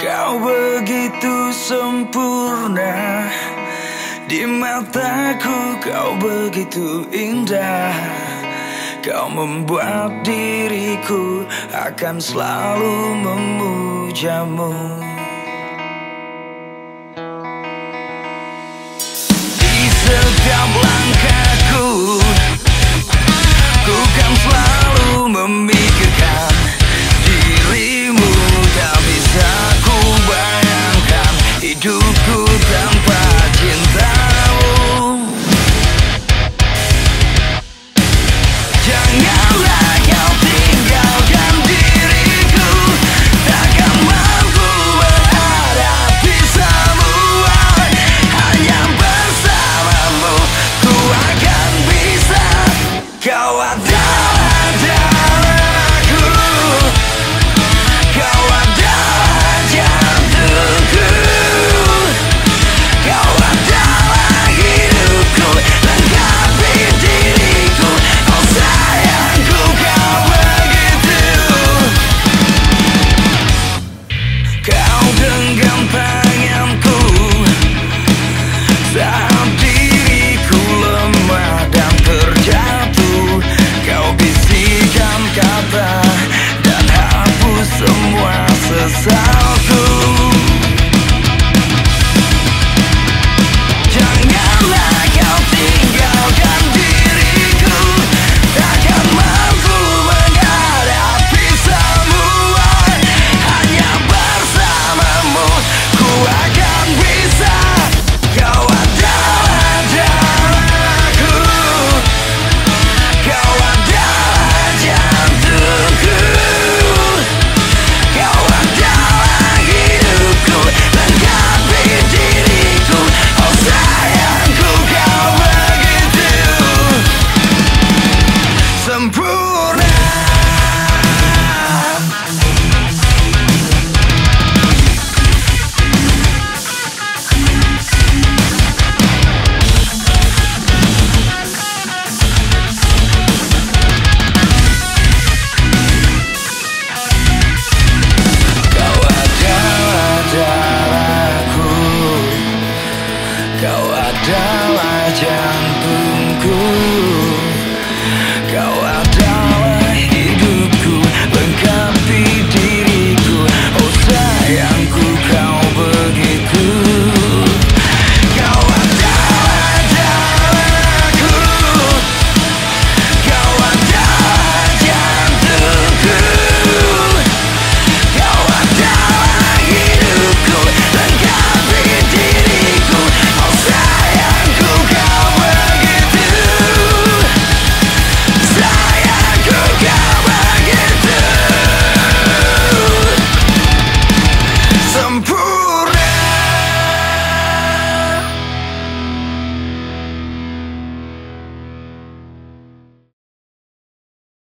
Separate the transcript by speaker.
Speaker 1: Kau begitu sempurna Di mataku kau begitu indah. Kau membuat diriku akan selalu memujamu. Di setiap langkahku Ku kan selalu memilih Kau adalah jantungku.